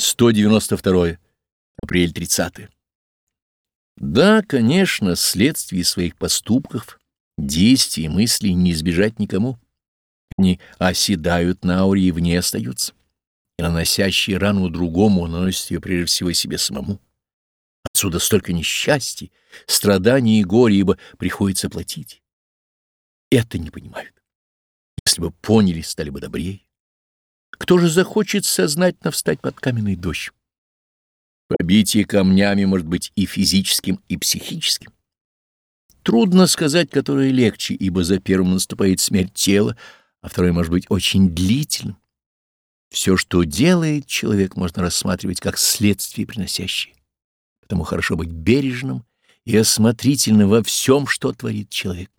192. Апрель 30. Да, конечно, следствий своих поступков, действий и мыслей не избежать никому. Они оседают на ауре и вне остаются. И наносящие рану другому наносит ее прежде всего себе самому. Отсюда столько несчастий, страданий и горя, ибо приходится платить. Это не понимают. Если бы поняли, стали бы добрее. Кто же захочет сознательно встать под каменный дождь? Побитие камнями может быть и физическим, и психическим. Трудно сказать, которое легче, ибо за первым наступает смерть тела, а второе может быть очень длительным. Все, что делает человек, можно рассматривать как следствие приносящее. Потому хорошо быть бережным и осмотрительным во всем, что творит человек.